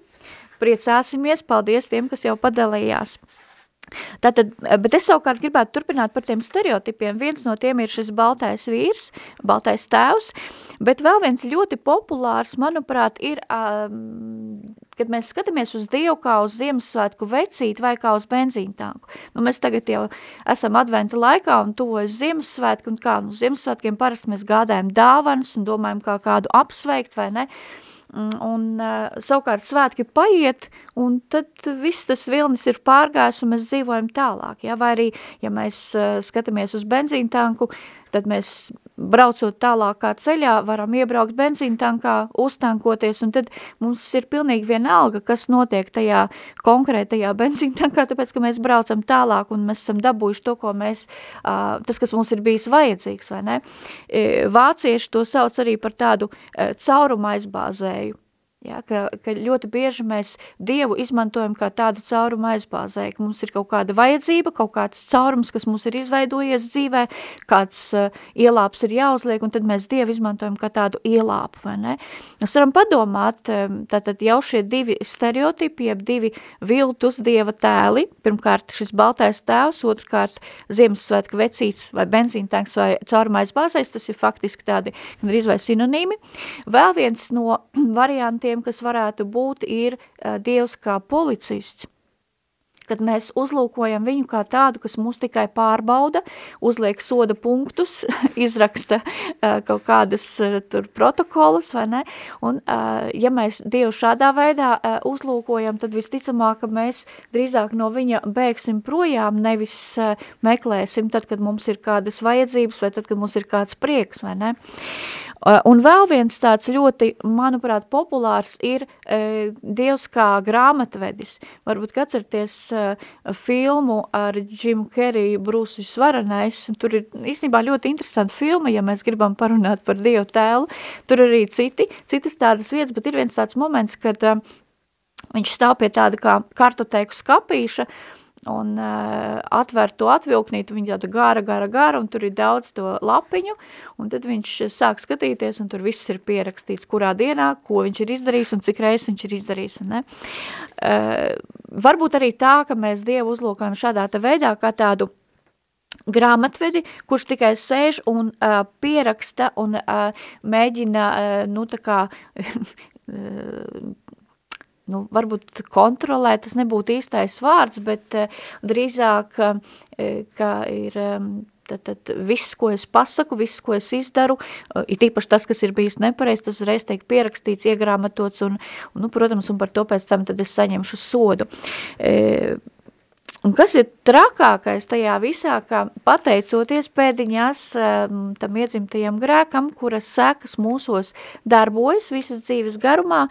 priecāsimies, paldies tiem, kas jau padalījās. Tātad, bet es savukārt gribētu turpināt par tiem stereotipiem. Viens no tiem ir šis baltais vīrs, baltais tēvs, bet vēl viens ļoti populārs, manuprāt, ir, um, kad mēs skatāmies uz Dievu kā uz Ziemassvētku vecīt vai kā uz benzīntāku. Nu, mēs tagad jau esam adventa laikā un tuvojas Ziemassvētku, un kā, nu, Ziemassvētkiem parasti mēs gādājam dāvanas un domājam, kā kādu apsveikt vai ne, uh, un uh, savukārt svētki paiet, un tad viss tas vilnis ir pārgājis, un mēs dzīvojam tālāk. Ja? Vai arī, ja mēs uh, skatāmies uz benzīntanku, tad mēs braucot tālākā ceļā varam iebraukt benzīntankā, uztankoties, un tad mums ir pilnīgi vienalga, kas notiek tajā konkrētajā benzīntankā, tāpēc, ka mēs braucam tālāk un mēs esam dabūjuši to, ko mēs, tas, kas mums ir bijis vajadzīgs, vai ne? Vācieši to sauc arī par tādu caurumu aizbāzēju Ja, ka, ka ļoti bieži mēs Dievu izmantojam kā tādu caurumu aizbāzē, ka mums ir kaut kāda vajadzība, kaut kāds caurums, kas mums ir izveidojies dzīvē, kāds uh, ielāps ir jāuzliek, un tad mēs Dievu izmantojam kā tādu ielāpu, vai ne? Mēs varam padomāt, tātad jau šie divi stereotipi, jeb divi viltus Dieva tēli, pirmkārt šis baltais tēvs, otrkārt Ziemassvētku vecīts vai benzīntanks vai cauruma aizbāzēs, tas ir faktiski tādi gandrīz vai sinonīmi. Vēl viens no variantiem tiem, kas varētu būt, ir uh, Dievs kā policists, kad mēs uzlūkojam viņu kā tādu, kas mūs tikai pārbauda, uzliek soda punktus, izraksta uh, kaut kādas uh, tur protokolas, vai ne? Un, uh, ja mēs Dievu šādā veidā uzlūkojam, tad visticamāk, ka mēs drīzāk no viņa bēgsim projām, nevis meklēsim tad, kad mums ir kādas vajadzības, vai tad, kad mums ir kāds prieks, vai ne? Uh, un vēl viens tāds ļoti, manuprāt, populārs ir uh, Dievs kā grāmatvedis. Varbūt, kad atcerties uh, filmu ar Jimu Keriju, Brūsu Svaranais, tur ir īstenībā ļoti interesanta filma, ja mēs gribam parunāt par Dievu tēlu. Tur arī citi, citas tādas vietas, bet ir viens tāds moments, kad uh, viņš stāv pie tāda kā kartoteiku skapīša, un uh, atver to atvilknītu, viņa tāda gara, gara, gara, un tur ir daudz to lapiņu, un tad viņš sāk skatīties, un tur viss ir pierakstīts, kurā dienā, ko viņš ir izdarījis, un cik reizes viņš ir izdarījis, ne? Uh, varbūt arī tā, ka mēs Dievu uzlūkojam šādā te veidā, kā tādu grāmatvedi, kurš tikai sēž un uh, pieraksta un uh, mēģina, uh, nu, tā kā, nu, varbūt kontrolēt, tas nebūtu īstais vārds, bet uh, drīzāk, uh, ka ir um, tad, tad viss, ko es pasaku, viss, ko es izdaru, uh, ir tīpaši tas, kas ir bijis nepareiz, tas reiz tiek pierakstīts, iegrāmatots, un, un, nu, protams, un par to pēc tam tad es saņemšu sodu. Uh, Un kas ir trakākais tajā visā, ka pateicoties pēdiņās tam iedzimtajam grēkam, kuras sekas mūsos darbojas visas dzīves garumā,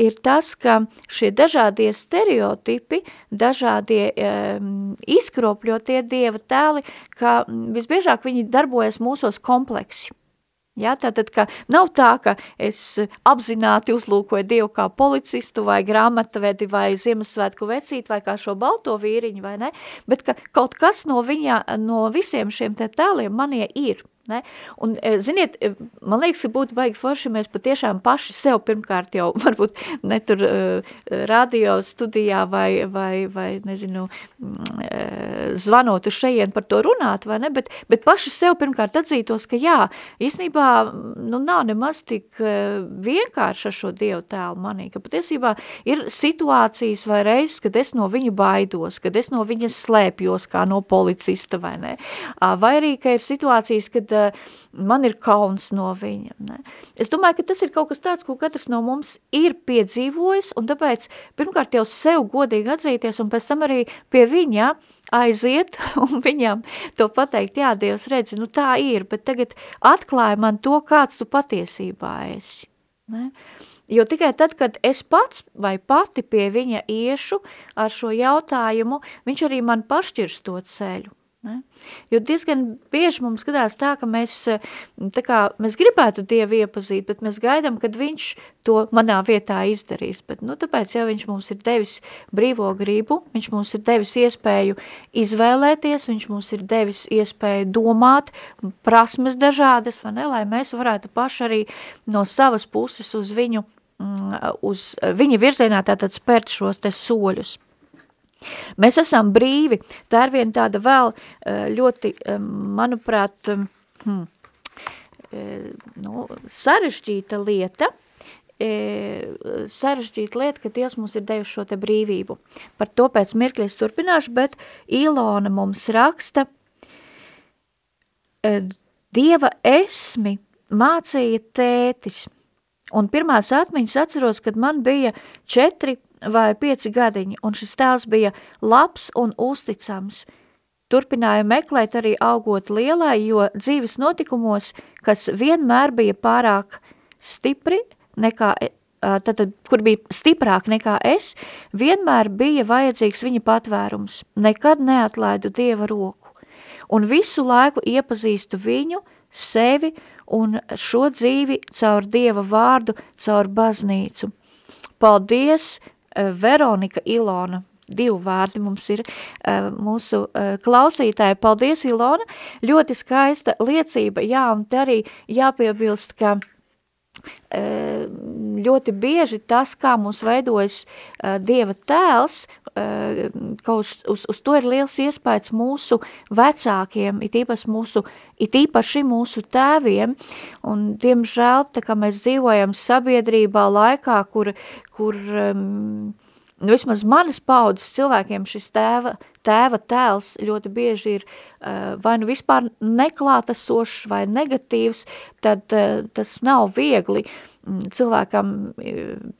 ir tas, ka šie dažādie stereotipi, dažādie izkropļotie dieva tēli, ka visbiežāk viņi darbojas mūsos kompleksi. Ja, tātad, ka nav tā, ka es apzināti uzlūkoju Dievu kā policistu vai grāmatvedi vai Ziemassvētku vecīti vai kā šo balto vīriņu, vai ne, bet ka kaut kas no viņa, no visiem šiem te tēliem manie ir. Ne? Un, e, ziniet, e, man liekas, ka būtu baigi forši, mēs patiešām paši sev pirmkārt jau, varbūt ne tur uh, radio studijā vai, vai, vai nezinu, uh, zvanot uz šeien par to runāt, vai ne, bet, bet paši sev pirmkārt atzītos, ka jā, īstenībā, nu, nav nemaz tik uh, vienkārši ar šo Dievu tēlu manī, ka patiesībā ir situācijas vai reizes, kad es no viņu baidos, kad es no viņa slēpjos kā no policista, vai ne, vai arī, ka ir situācijas, kad man ir kauns no viņa. Ne? Es domāju, ka tas ir kaut kas tāds, ko katrs no mums ir piedzīvojis, un tāpēc pirmkārt jau sev godīgi atzīties, un pēc tam arī pie viņa aiziet un viņam to pateikt, jā, Dievs redzi, nu tā ir, bet tagad atklāja man to, kāds tu patiesībā esi. Ne? Jo tikai tad, kad es pats vai pati pie viņa iešu ar šo jautājumu, viņš arī man pašķirs to ceļu. Ne? Jo diezgan bieži mums gadās tā, ka mēs, tā kā, mēs gribētu Dievu iepazīt, bet mēs gaidām, kad viņš to manā vietā izdarīs. Bet, nu, tāpēc, ja viņš mums ir devis brīvo gribu, viņš mums ir devis iespēju izvēlēties, viņš mums ir devis iespēju domāt, prasmes dažādas, vai ne, lai mēs varētu paši arī no savas puses uz viņu, mm, uz viņa virzienā tātad spērt šos te soļus. Mēs esam brīvi. Tā ir viena tāda vēl eh, ļoti, eh, manuprāt, eh, hmm, nu, sarežģīta lieta, sarežģīta lieta, ka Dievs mums ir devis šo te brīvību. Par to pēc mirkļa turpināšu, bet Ilona mums raksta, Dieva esmi mācīja tētis, un pirmās atmiņas atceros, kad man bija četri vai pieci gadiņi, un šis tēls bija labs un uzticams. Turpināja meklēt arī augot lielai, jo dzīves notikumos, kas vienmēr bija pārāk stipri nekā, tad, kur bija stiprāk nekā es, vienmēr bija vajadzīgs viņa patvērums. Nekad neatlaidu Dieva roku. Un visu laiku iepazīstu viņu, sevi un šo dzīvi caur Dieva vārdu, caur baznīcu – paldies, Veronika Ilona, divu vārdi mums ir uh, mūsu uh, klausītāji. Paldies, Ilona! Ļoti skaista liecība, jā, un te arī jāpiebilst, ka ļoti bieži tas, kā mums veidojas uh, Dieva tēls, uh, uz, uz, uz to ir liels iespējas mūsu vecākiem, it īpaši mūsu, it īpaši mūsu tēviem, un diemžēl, tā kā mēs dzīvojam sabiedrībā laikā, kur, kur um, nu, vismaz manas paudzes cilvēkiem šis tēva, tēva tēls ļoti bieži ir uh, vai nu vispār neklātesošs vai negatīvs, tad uh, tas nav viegli. Uh, cilvēkam e,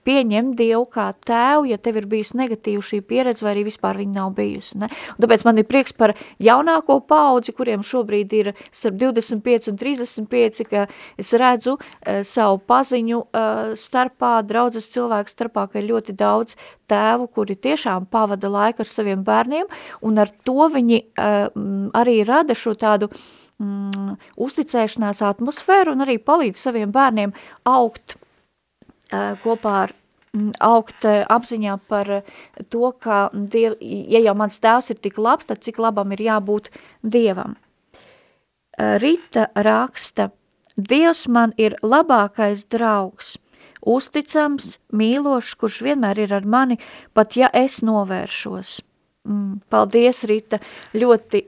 pieņemt Dievu kā tēvu, ja tev ir bijusi negatīva šī pieredze, vai arī vispār viņa nav bijusi. Ne? Un tāpēc man ir prieks par jaunāko paudzi, kuriem šobrīd ir starp 25 un 35, ka es redzu uh, savu paziņu uh, starpā, draudzes cilvēku starpā, ka ir ļoti daudz tēvu, kuri tiešām pavada laiku ar saviem bērniem, un ar to viņi uh, arī rada šo tādu uh, mm, uzticēšanās atmosfēru un arī palīdz saviem bērniem augt uh, kopā ar mm, augt apziņā par to, ka diev, ja jau mans tēvs ir tik labs, tad cik labam ir jābūt dievam. Rita raksta, Dievs man ir labākais draugs, uzticams, mīlošs, kurš vienmēr ir ar mani, pat ja es novēršos. Mm, paldies, Rita, ļoti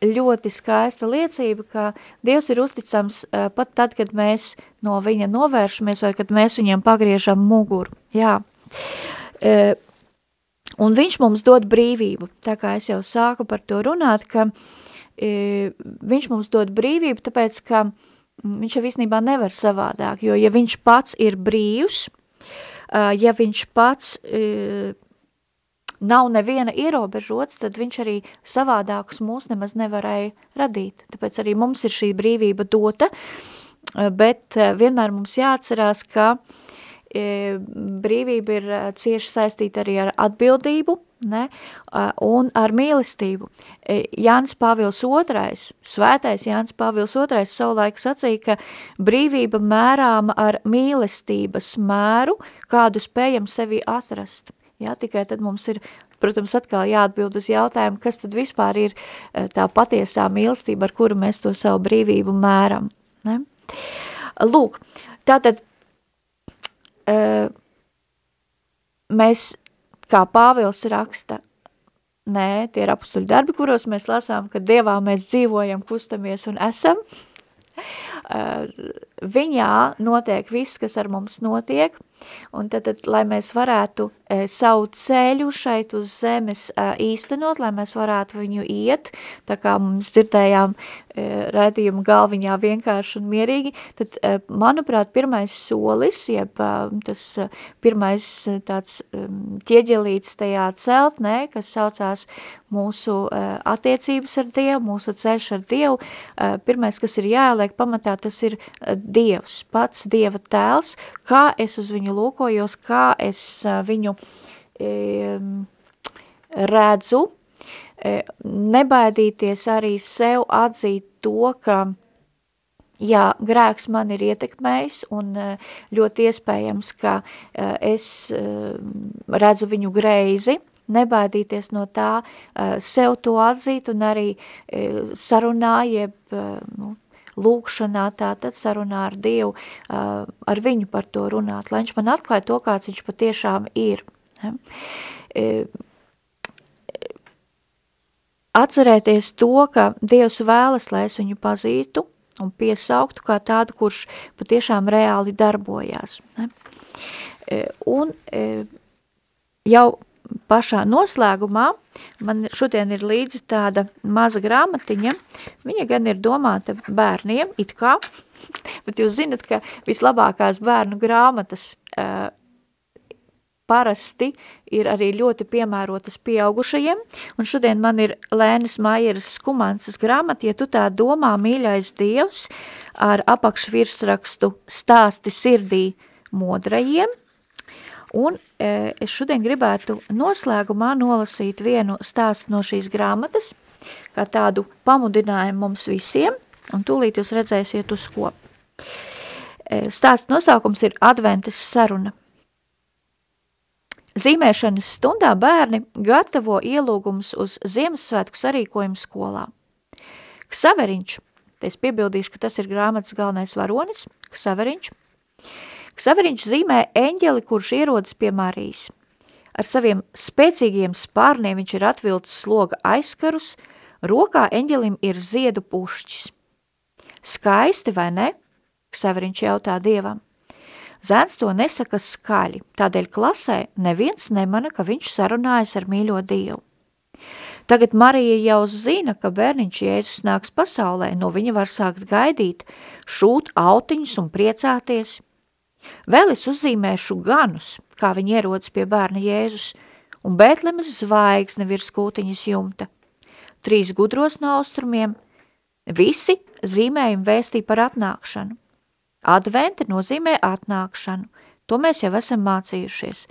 ļoti skaista liecība, ka Dievs ir uzticams pat tad, kad mēs no viņa novēršamies vai kad mēs viņam pagriežam muguru. Jā. Un viņš mums dod brīvību, tā kā es jau sāku par to runāt, ka viņš mums dod brīvību, tāpēc, ka viņš jau visnībā nevar savādāk, jo ja viņš pats ir brīvs, ja viņš pats nav neviena ierobežots, tad viņš arī savādākus mūs nemaz nevarēja radīt. Tāpēc arī mums ir šī brīvība dota, bet eh, vienmēr mums jāatcerās, ka eh, brīvība ir eh, cieši saistīta arī ar atbildību, ne, un ar mīlestību. Jānis Pāvils II, svētais Jānis Pāvils II savulaik sacīja, ka brīvība mērāma ar mīlestības mēru, kādu spējam sevi atrast. Jā, tikai tad mums ir, protams, atkal jāatbild uz jautājumu, kas tad vispār ir eh, tā patiesā mīlestība, ar kuru mēs to savu brīvību mēram. Ne? Lūk, tātad uh, mēs, kā Pāvils raksta, nē, tie ir apustuļu darbi, kuros mēs lasām, ka Dievā mēs dzīvojam, kustamies un esam, uh, viņā notiek viss, kas ar mums notiek, un tad, tad lai mēs varētu E, savu ceļu šeit uz zemes e, īstenot, lai mēs varētu viņu iet, tā kā mums dzirdējām e, redzījumu galviņā vienkārši un mierīgi, tad, manuprāt, pirmais solis, jeb tas pirmais tāds ķieģelīts tajā celtnē, kas saucās mūsu attiecības ar Dievu, mūsu ceļš ar Dievu, pirmais, kas ir jāieliek pamatā, tas ir Dievs, pats Dieva tēls, kā es uz viņu lūkojos, kā es viņu redzu, e, nebaidīties arī sev atzīt to, ka jā, grēks man ir ietekmējis un e, ļoti iespējams, ka e, es redzu viņu greizi, nebaidīties no tā, sev to atzīt un arī sarunā, jeb nu, lūkšanā, tātad sarunā ar Dievu, ar viņu par to runāt, lai viņš man atklāja to, kāds viņš patiešām ir. E, atcerēties to, ka Dievs vēlas, lai es viņu pazītu un piesauktu kā tādu, kurš patiešām reāli darbojās. E, un e, jau pašā noslēgumā man šodien ir līdzi tāda maza grāmatiņa, viņa gan ir domāta bērniem, it kā, bet jūs zinat, ka vislabākās bērnu grāmatas parasti ir arī ļoti piemērotas pieaugušajiem, un šodien man ir Lēnis Maieras skumances grāmata, ja tu tā domā, mīļais Dievs, ar apakšvirsrakstu stāsti sirdī modrajiem, un e, es šodien gribētu noslēgumā nolasīt vienu stāstu no šīs grāmatas, kā tādu pamudinājumu mums visiem, un tūlīt jūs redzēsiet uz ko. E, stāsts nosaukums ir Adventes saruna – Zīmēšanas stundā bērni gatavo ielūgumus uz Ziemassvētku sarīkojumu skolā. Ksaveriņš, es piebildīšu, ka tas ir grāmatas galvenais varonis, Ksaveriņš. Ksaveriņš zīmē eņģeli, kurš ierodas pie Marijas. Ar saviem spēcīgiem spārniem viņš ir atvilcis sloga aizkarus, rokā eņģelim ir ziedu pušķis. Skaisti vai ne? Ksaveriņš jautā dievam. Zēns to nesaka skaļi, tādēļ klasē neviens nemana, ka viņš sarunājas ar mīļo Dievu. Tagad Marija jau zina, ka bērniņš Jēzus nāks pasaulē, no viņa var sākt gaidīt, šūt autiņus un priecāties. Vēl es uzzīmēšu ganus, kā viņi ierodas pie bērna Jēzus, un Bētlemes zvaigzne virs kūtiņas jumta. Trīs gudros no austrumiem, visi zīmējumi vēstī par atnākšanu. Adventi nozīmē atnākšanu, to mēs jau esam mācījušies.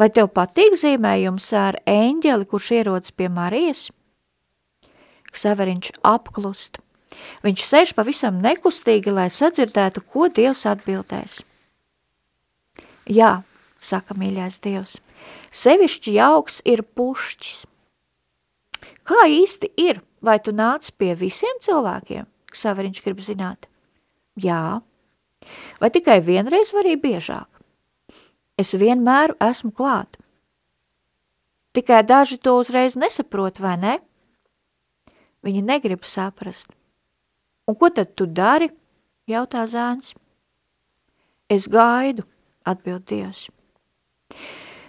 Vai tev patīk zīmējums ar eņģeli, kurš ierodas pie Marijas? Ksaveriņš apklust. Viņš sēž pavisam nekustīgi, lai sadzirdētu, ko Dievs atbildēs. Jā, saka mīļais Dievs, sevišķi jauks ir pušķis. Kā īsti ir, vai tu nāc pie visiem cilvēkiem? Ksaveriņš grib zināt. Jā, Vai tikai vienreiz var arī biežāk? Es vienmēr esmu klāt. Tikai daži to uzreiz nesaprot, vai ne? Viņi negrib saprast. Un ko tad tu dari? jautā zēns. Es gaidu, atbild Dievs.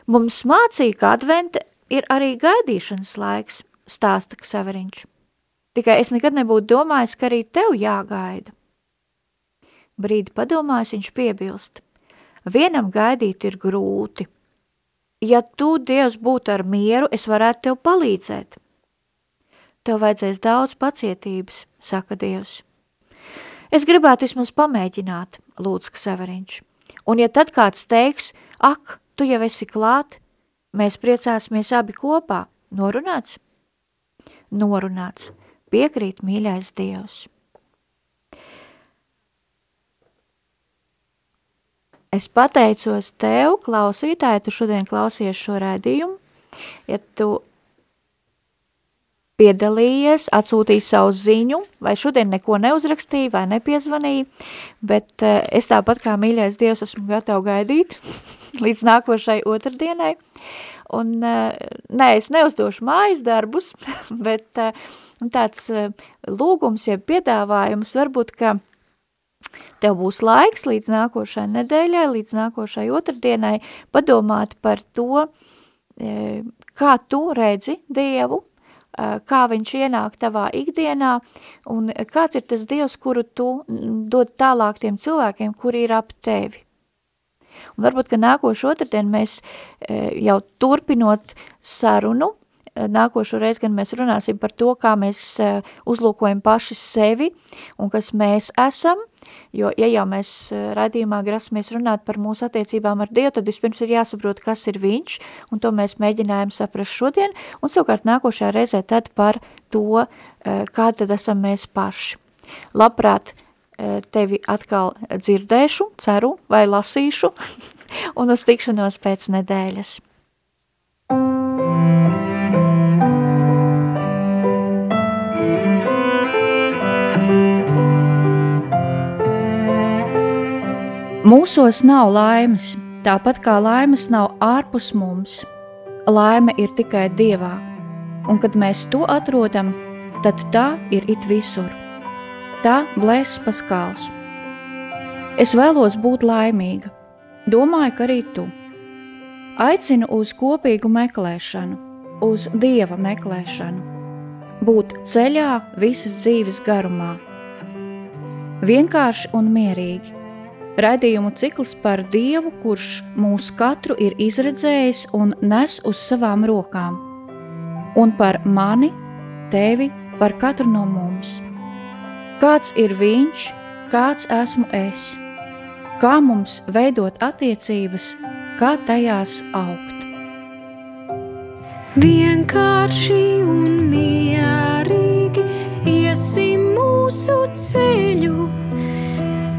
Mums mācīja, ka advente ir arī gaidīšanas laiks, stāsta Ksaveriņš. Tikai es nekad nebūtu domājis, ka arī tev jāgaida. Brīdi padomājis, viņš piebilst. Vienam gaidīt ir grūti. Ja tu, Dievs, būtu ar mieru, es varētu tev palīdzēt. Tev vajadzēs daudz pacietības, saka Dievs. Es gribētu vismaz pamēģināt, lūdz Kseveriņš. Un ja tad kāds teiks, ak, tu jau esi klāt, mēs priecāsimies abi kopā, norunāts? Norunāts, piekrīt mīļais Dievs. Es pateicos tev, klausītāji, tu šodien klausies šo rēdījumu. Ja tu piedalījies, atsūtīji savu ziņu, vai šodien neko neuzrakstīji, vai nepiezvanīji, bet uh, es tāpat kā mīļais Dievs esmu gatava gaidīt līdz nākošai otrdienai. Un, uh, nē, es neuzdošu mājas darbus, bet uh, tāds lūgums, ja piedāvājums varbūt, ka Tev būs laiks līdz nākošai nedēļai, līdz nākošai otrdienai padomāt par to, kā tu redzi Dievu, kā viņš ienāk tavā ikdienā un kāds ir tas Dievs, kuru tu dod tālāk tiem cilvēkiem, kuri ir ap tevi. Un varbūt, ka nākošu otrdien mēs e, jau turpinot sarunu, nākošo reizi gan mēs runāsim par to, kā mēs uzlūkojam paši sevi un kas mēs esam, Jo, ja jau mēs eh, raidījumā grasamies runāt par mūsu attiecībām ar Dievu, tad vispirms ir jāsaprot, kas ir viņš, un to mēs mēģinājām saprast šodien, un savukārt nākošajā reizē tad par to, eh, kā tad esam mēs paši. Labprāt, eh, tevi atkal dzirdēšu, ceru vai lasīšu, un uz tikšanos pēc nedēļas. Mūsos nav laimes, tāpat kā laimes nav ārpus mums. Laime ir tikai Dievā, un kad mēs to atrodam, tad tā ir it visur. Tā blēs paskāls. Es vēlos būt laimīga, domāju, ka arī tu. Aicinu uz kopīgu meklēšanu, uz Dieva meklēšanu, būt ceļā visas dzīves garumā. Vienkārši un mierīgi, Raidījumu cikls par Dievu, kurš mūs katru ir izredzējis un nes uz savām rokām, un par mani, tevi, par katru no mums. Kāds ir viņš, kāds esmu es, kā mums veidot attiecības, kā tajās augt. Vienkārši un mierīgi iesim mūsu ceļu